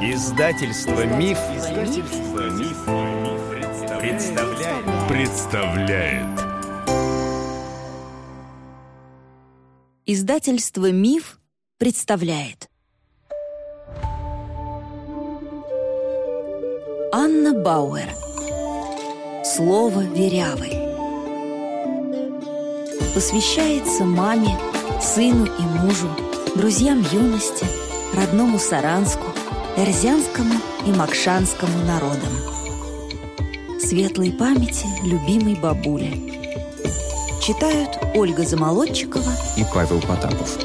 Издательство Миф, Издательство Миф, представляет. представляет. Издательство Миф представляет. Анна Бауэр. Слово верявы. Посвящается маме, сыну и мужу, друзьям юности, родному Саранску, Эрзянскому и Макшанскому народам. Светлой памяти любимой бабули. Читают Ольга Замолодчикова и Павел Потапов.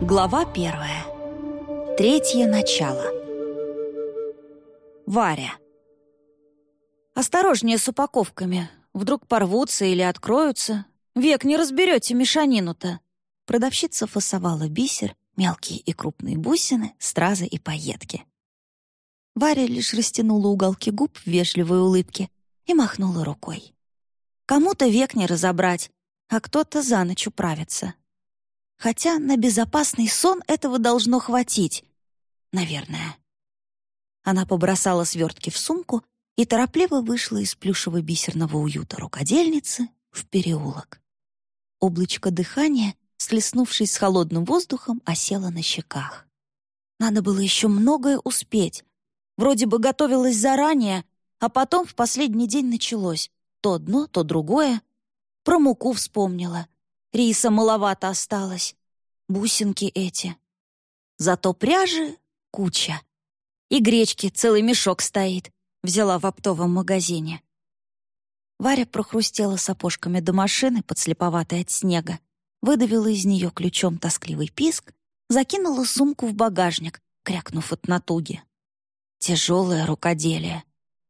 Глава первая. Третье начало. Варя. Осторожнее с упаковками. Вдруг порвутся или откроются. Век не разберете мешанину-то. Продавщица фасовала бисер, мелкие и крупные бусины, стразы и пайетки. Варя лишь растянула уголки губ в вежливой улыбке и махнула рукой. Кому-то век не разобрать, а кто-то за ночь управится. Хотя на безопасный сон этого должно хватить. Наверное. Она побросала свертки в сумку и торопливо вышла из плюшевого бисерного уюта рукодельницы в переулок. Облачко дыхания слеснувшись с холодным воздухом, осела на щеках. Надо было еще многое успеть. Вроде бы готовилась заранее, а потом в последний день началось. То одно, то другое. Про муку вспомнила. Риса маловато осталось. Бусинки эти. Зато пряжи — куча. И гречки целый мешок стоит. Взяла в оптовом магазине. Варя прохрустела сапожками до машины, подслеповатой от снега, выдавила из нее ключом тоскливый писк, закинула сумку в багажник, крякнув от натуги. Тяжелое рукоделие.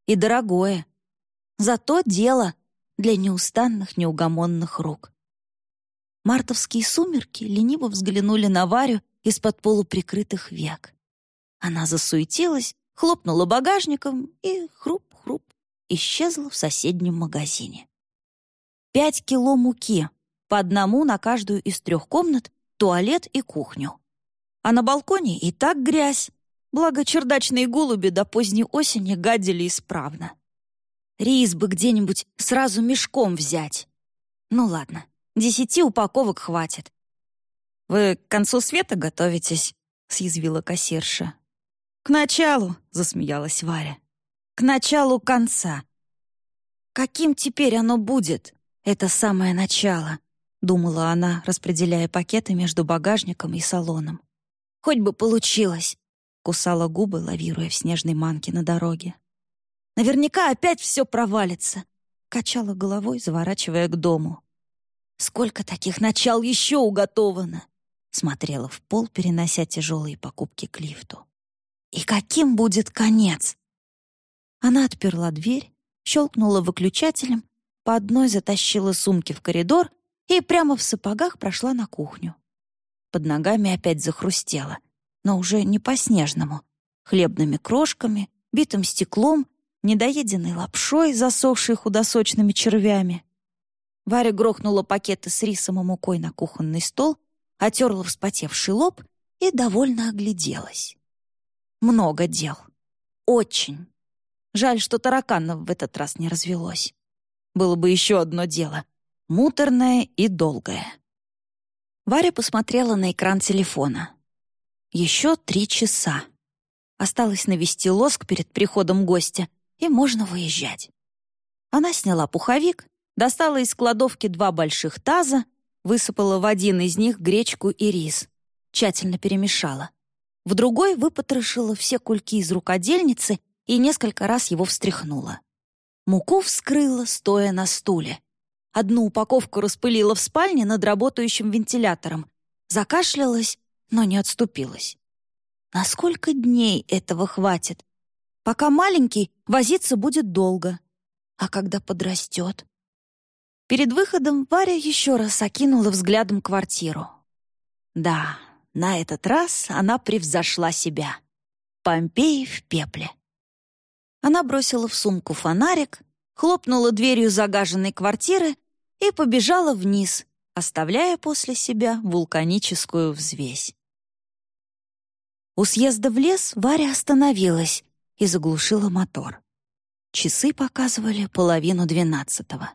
И дорогое. Зато дело для неустанных, неугомонных рук. Мартовские сумерки лениво взглянули на Варю из-под полуприкрытых век. Она засуетилась, хлопнула багажником и хруп-хруп исчезла в соседнем магазине. Пять кило муки, по одному на каждую из трех комнат, туалет и кухню. А на балконе и так грязь, благо чердачные голуби до поздней осени гадили исправно. Рис бы где-нибудь сразу мешком взять. Ну ладно, десяти упаковок хватит. «Вы к концу света готовитесь?» — съязвила кассирша. «К началу», — засмеялась Варя. «К началу конца». «Каким теперь оно будет, это самое начало?» — думала она, распределяя пакеты между багажником и салоном. «Хоть бы получилось!» — кусала губы, лавируя в снежной манке на дороге. «Наверняка опять все провалится!» — качала головой, заворачивая к дому. «Сколько таких начал еще уготовано!» — смотрела в пол, перенося тяжелые покупки к лифту. «И каким будет конец?» Она отперла дверь, щелкнула выключателем, по одной затащила сумки в коридор — и прямо в сапогах прошла на кухню. Под ногами опять захрустело, но уже не по-снежному. Хлебными крошками, битым стеклом, недоеденной лапшой, засохшей худосочными червями. Варя грохнула пакеты с рисом и мукой на кухонный стол, отерла вспотевший лоб и довольно огляделась. Много дел. Очень. Жаль, что тараканов в этот раз не развелось. Было бы еще одно дело муторное и долгое. Варя посмотрела на экран телефона. Еще три часа. Осталось навести лоск перед приходом гостя, и можно выезжать. Она сняла пуховик, достала из кладовки два больших таза, высыпала в один из них гречку и рис, тщательно перемешала. В другой выпотрошила все кульки из рукодельницы и несколько раз его встряхнула. Муку вскрыла, стоя на стуле. Одну упаковку распылила в спальне над работающим вентилятором. Закашлялась, но не отступилась. На сколько дней этого хватит? Пока маленький, возиться будет долго. А когда подрастет? Перед выходом Варя еще раз окинула взглядом квартиру. Да, на этот раз она превзошла себя. Помпеи в пепле. Она бросила в сумку фонарик, хлопнула дверью загаженной квартиры и побежала вниз, оставляя после себя вулканическую взвесь. У съезда в лес Варя остановилась и заглушила мотор. Часы показывали половину двенадцатого.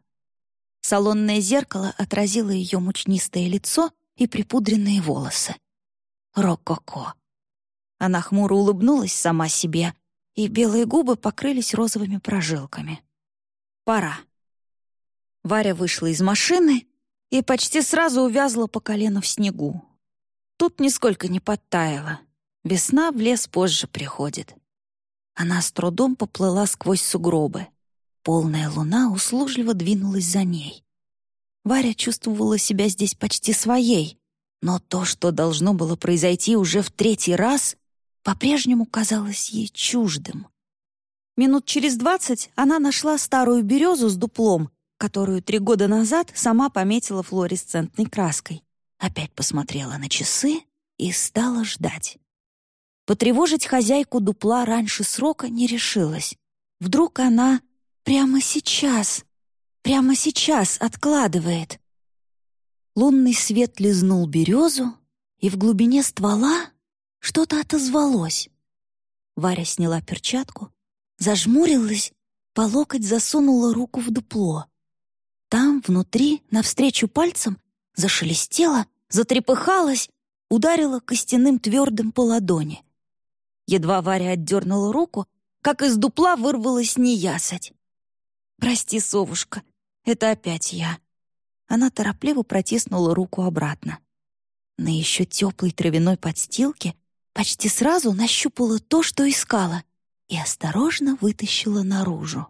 Салонное зеркало отразило ее мучнистое лицо и припудренные волосы. Рококо. Она хмуро улыбнулась сама себе, и белые губы покрылись розовыми прожилками. Пора. Варя вышла из машины и почти сразу увязла по колено в снегу. Тут нисколько не подтаяла. Весна в лес позже приходит. Она с трудом поплыла сквозь сугробы. Полная луна услужливо двинулась за ней. Варя чувствовала себя здесь почти своей, но то, что должно было произойти уже в третий раз, по-прежнему казалось ей чуждым. Минут через двадцать она нашла старую березу с дуплом, которую три года назад сама пометила флуоресцентной краской. Опять посмотрела на часы и стала ждать. Потревожить хозяйку дупла раньше срока не решилась. Вдруг она прямо сейчас, прямо сейчас откладывает. Лунный свет лизнул березу, и в глубине ствола что-то отозвалось. Варя сняла перчатку, зажмурилась, по локоть засунула руку в дупло. Там, внутри, навстречу пальцам, зашелестела, затрепыхалась, ударила костяным твердым по ладони. Едва Варя отдернула руку, как из дупла вырвалась неясать. «Прости, совушка, это опять я». Она торопливо протиснула руку обратно. На еще теплой травяной подстилке почти сразу нащупала то, что искала, и осторожно вытащила наружу.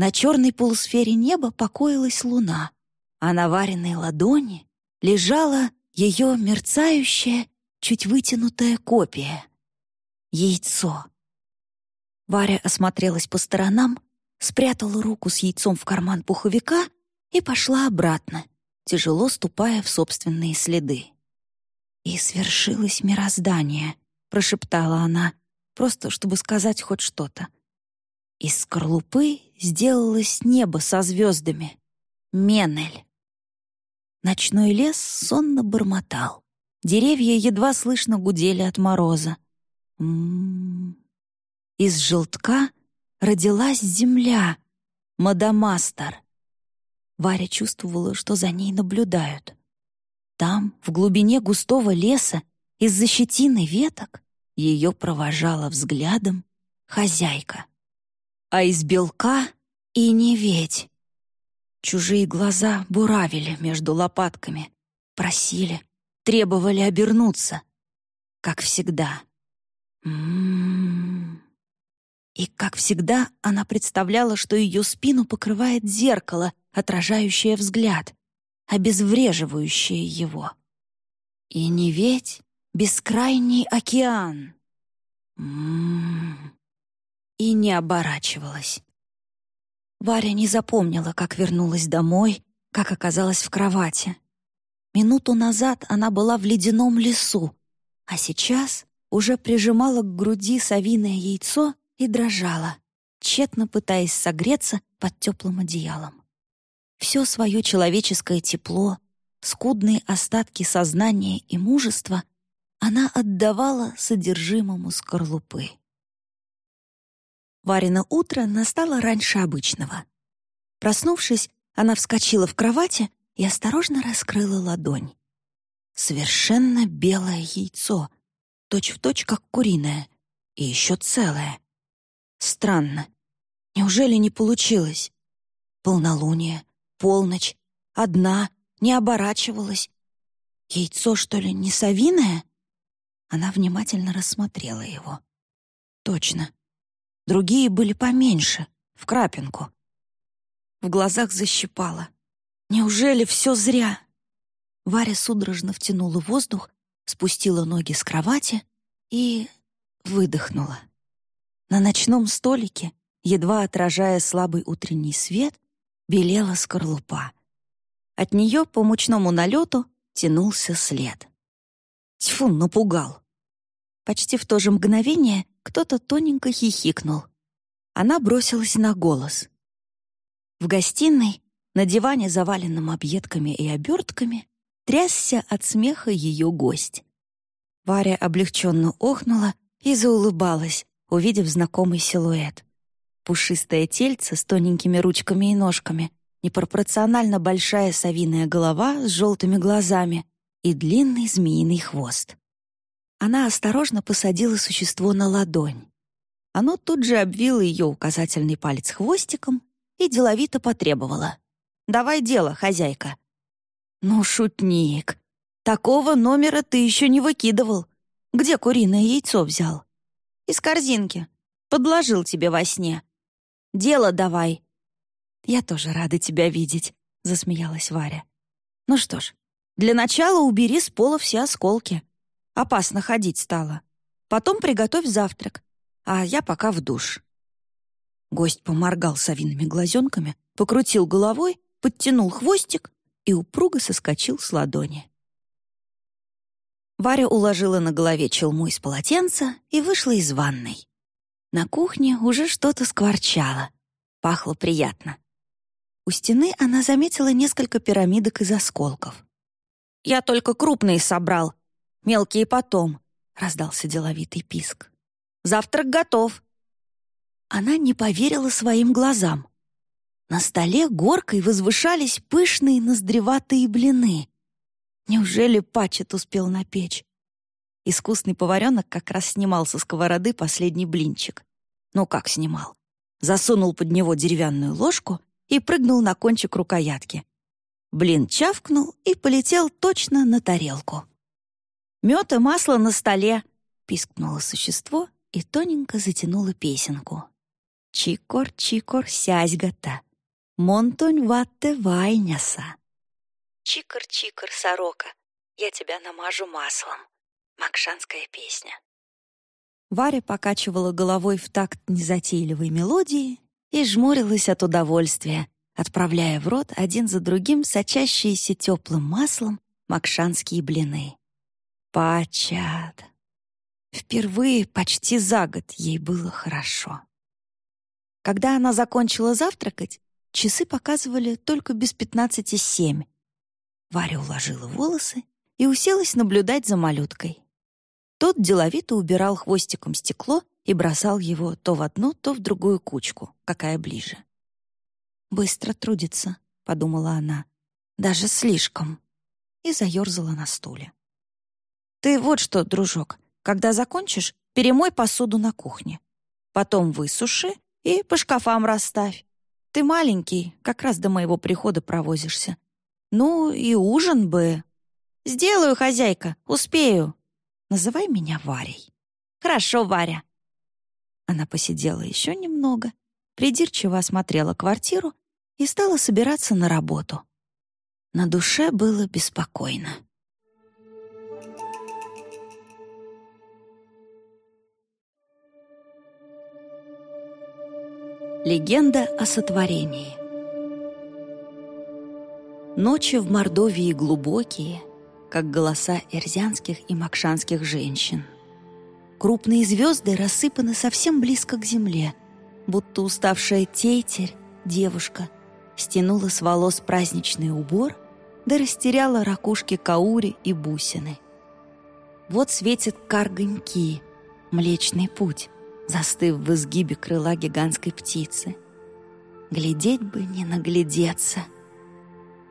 На черной полусфере неба покоилась луна, а на вареной ладони лежала ее мерцающая, чуть вытянутая копия яйцо. Варя осмотрелась по сторонам, спрятала руку с яйцом в карман пуховика и пошла обратно, тяжело ступая в собственные следы. «И свершилось мироздание», — прошептала она, просто чтобы сказать хоть что-то. Из скорлупы сделалось небо со звездами. Менель. Ночной лес сонно бормотал. Деревья едва слышно гудели от мороза. М -м -м. Из желтка родилась земля, Мадамастер. Варя чувствовала, что за ней наблюдают. Там, в глубине густого леса, из-за щетины веток, ее провожала взглядом хозяйка. А из белка и не ведь. Чужие глаза буравили между лопатками, просили, требовали обернуться, как всегда. М-м-м. И, как всегда, она представляла, что ее спину покрывает зеркало, отражающее взгляд, обезвреживающее его. И не ведь бескрайний океан. М-м-м. И не оборачивалась. Варя не запомнила, как вернулась домой, как оказалась в кровати. Минуту назад она была в ледяном лесу, а сейчас уже прижимала к груди совиное яйцо и дрожала, тщетно пытаясь согреться под теплым одеялом. Все свое человеческое тепло, скудные остатки сознания и мужества она отдавала содержимому скорлупы. Варина утро настало раньше обычного. Проснувшись, она вскочила в кровати и осторожно раскрыла ладонь. Совершенно белое яйцо — точь-в-точь, точь, как куриная, и еще целая. Странно. Неужели не получилось? Полнолуние, полночь, одна, не оборачивалась. Яйцо, что ли, не совиное? Она внимательно рассмотрела его. Точно. Другие были поменьше, в крапинку. В глазах защипала. Неужели все зря? Варя судорожно втянула воздух спустила ноги с кровати и выдохнула. На ночном столике, едва отражая слабый утренний свет, белела скорлупа. От нее по мучному налету тянулся след. Тьфу, напугал. Почти в то же мгновение кто-то тоненько хихикнул. Она бросилась на голос. В гостиной На диване, заваленном объедками и обертками, трясся от смеха ее гость. Варя облегченно охнула и заулыбалась, увидев знакомый силуэт. Пушистое тельце с тоненькими ручками и ножками, непропорционально большая совиная голова с желтыми глазами и длинный змеиный хвост. Она осторожно посадила существо на ладонь. Оно тут же обвило ее указательный палец хвостиком и деловито потребовало. «Давай дело, хозяйка». «Ну, шутник, такого номера ты еще не выкидывал. Где куриное яйцо взял?» «Из корзинки. Подложил тебе во сне. Дело давай». «Я тоже рада тебя видеть», — засмеялась Варя. «Ну что ж, для начала убери с пола все осколки. Опасно ходить стало. Потом приготовь завтрак а я пока в душ». Гость поморгал совиными глазенками, покрутил головой, подтянул хвостик и упруго соскочил с ладони. Варя уложила на голове челму из полотенца и вышла из ванной. На кухне уже что-то скворчало. Пахло приятно. У стены она заметила несколько пирамидок из осколков. «Я только крупные собрал, мелкие потом», — раздался деловитый писк. Завтрак готов». Она не поверила своим глазам. На столе горкой возвышались пышные ноздреватые блины. Неужели Пачет успел напечь? Искусный поваренок как раз снимал со сковороды последний блинчик. Ну как снимал? Засунул под него деревянную ложку и прыгнул на кончик рукоятки. Блин чавкнул и полетел точно на тарелку. «Мед и масло на столе!» — пискнуло существо и тоненько затянула песенку. «Чикор-чикор сязьгата, монтонь ватте вайняса». «Чикор-чикор, сорока, я тебя намажу маслом». Макшанская песня. Варя покачивала головой в такт незатейливой мелодии и жмурилась от удовольствия, отправляя в рот один за другим сочащиеся теплым маслом макшанские блины. Пачат, Впервые почти за год ей было хорошо. Когда она закончила завтракать, часы показывали только без пятнадцати семь. Варя уложила волосы и уселась наблюдать за малюткой. Тот деловито убирал хвостиком стекло и бросал его то в одну, то в другую кучку, какая ближе. «Быстро трудится», — подумала она, — «даже слишком», и заерзала на стуле. «Ты вот что, дружок, когда закончишь, перемой посуду на кухне. Потом высуши и по шкафам расставь. Ты маленький, как раз до моего прихода провозишься. Ну и ужин бы. Сделаю, хозяйка, успею. Называй меня Варей. Хорошо, Варя. Она посидела еще немного, придирчиво осмотрела квартиру и стала собираться на работу. На душе было беспокойно. Легенда о сотворении Ночи в Мордовии глубокие, как голоса эрзянских и макшанских женщин. Крупные звезды рассыпаны совсем близко к земле, будто уставшая тейтерь, девушка, стянула с волос праздничный убор да растеряла ракушки каури и бусины. Вот светят карганьки, млечный путь, застыв в изгибе крыла гигантской птицы. Глядеть бы не наглядеться.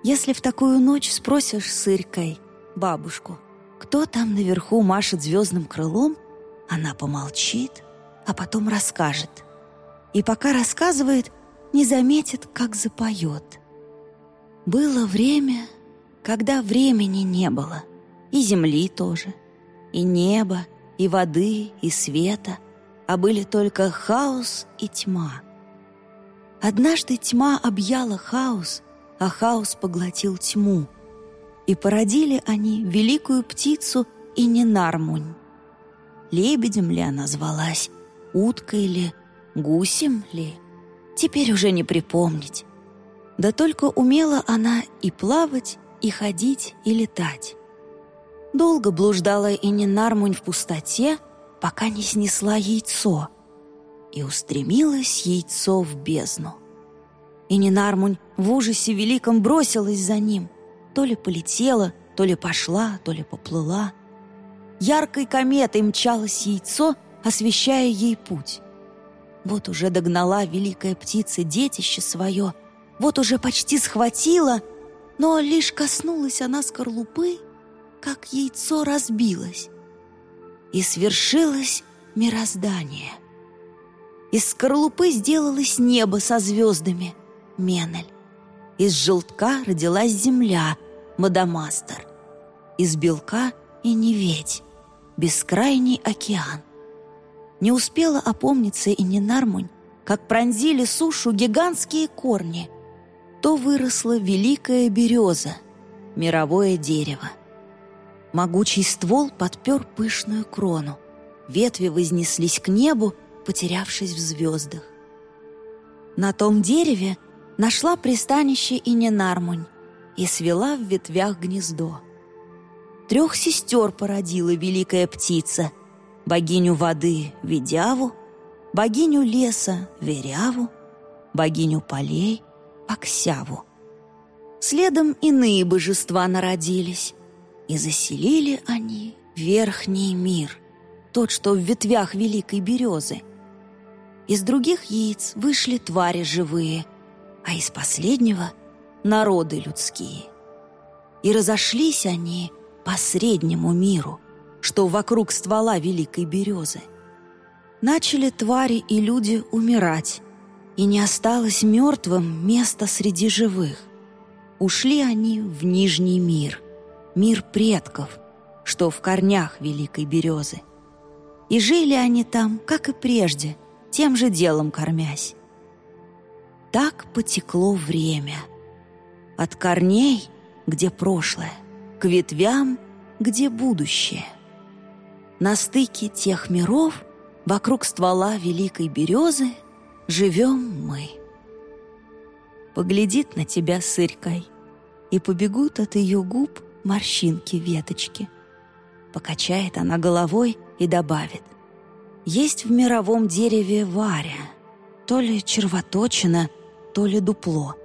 Если в такую ночь спросишь сыркой бабушку, кто там наверху машет звездным крылом, она помолчит, а потом расскажет. И пока рассказывает, не заметит, как запоет. Было время, когда времени не было, и земли тоже, и неба, и воды, и света — а были только хаос и тьма. Однажды тьма объяла хаос, а хаос поглотил тьму. И породили они великую птицу и Ненармунь. Лебедем ли она звалась, уткой ли, гусем ли, теперь уже не припомнить. Да только умела она и плавать, и ходить, и летать. Долго блуждала и Ненармунь в пустоте, пока не снесла яйцо, и устремилось яйцо в бездну. И Нинармунь в ужасе великом бросилась за ним. То ли полетела, то ли пошла, то ли поплыла. Яркой кометой мчалось яйцо, освещая ей путь. Вот уже догнала великая птица детище свое, вот уже почти схватила, но лишь коснулась она скорлупы, как яйцо разбилось. И свершилось мироздание. Из скорлупы сделалось небо со звездами, Менель. Из желтка родилась земля, Мадамастер. Из белка и неветь, бескрайний океан. Не успела опомниться и не Нармунь, как пронзили сушу гигантские корни. То выросла великая береза, мировое дерево. Могучий ствол подпер пышную крону. Ветви вознеслись к небу, потерявшись в звездах. На том дереве нашла пристанище и Ненармунь и свела в ветвях гнездо. Трех сестер породила великая птица, богиню воды — Ведяву, богиню леса — Веряву, богиню полей — Аксяву. Следом иные божества народились, и заселили они верхний мир, тот, что в ветвях великой березы. Из других яиц вышли твари живые, а из последнего — народы людские. И разошлись они по среднему миру, что вокруг ствола великой березы. Начали твари и люди умирать, и не осталось мертвым места среди живых. Ушли они в Нижний мир — мир предков, что в корнях великой березы. И жили они там, как и прежде, тем же делом кормясь. Так потекло время. От корней, где прошлое, к ветвям, где будущее. На стыке тех миров, вокруг ствола великой березы, живем мы. Поглядит на тебя сырькой, и побегут от ее губ морщинки веточки. Покачает она головой и добавит. Есть в мировом дереве варя, то ли червоточина, то ли дупло.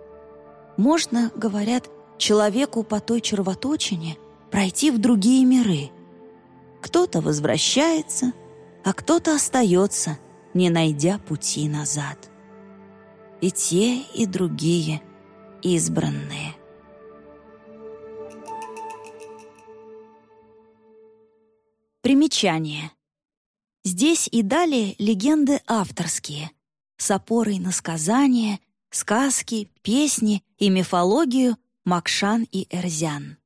Можно, говорят, человеку по той червоточине пройти в другие миры. Кто-то возвращается, а кто-то остается, не найдя пути назад. И те, и другие избранные – Примечание. Здесь и далее легенды авторские, с опорой на сказания, сказки, песни и мифологию Макшан и Эрзян.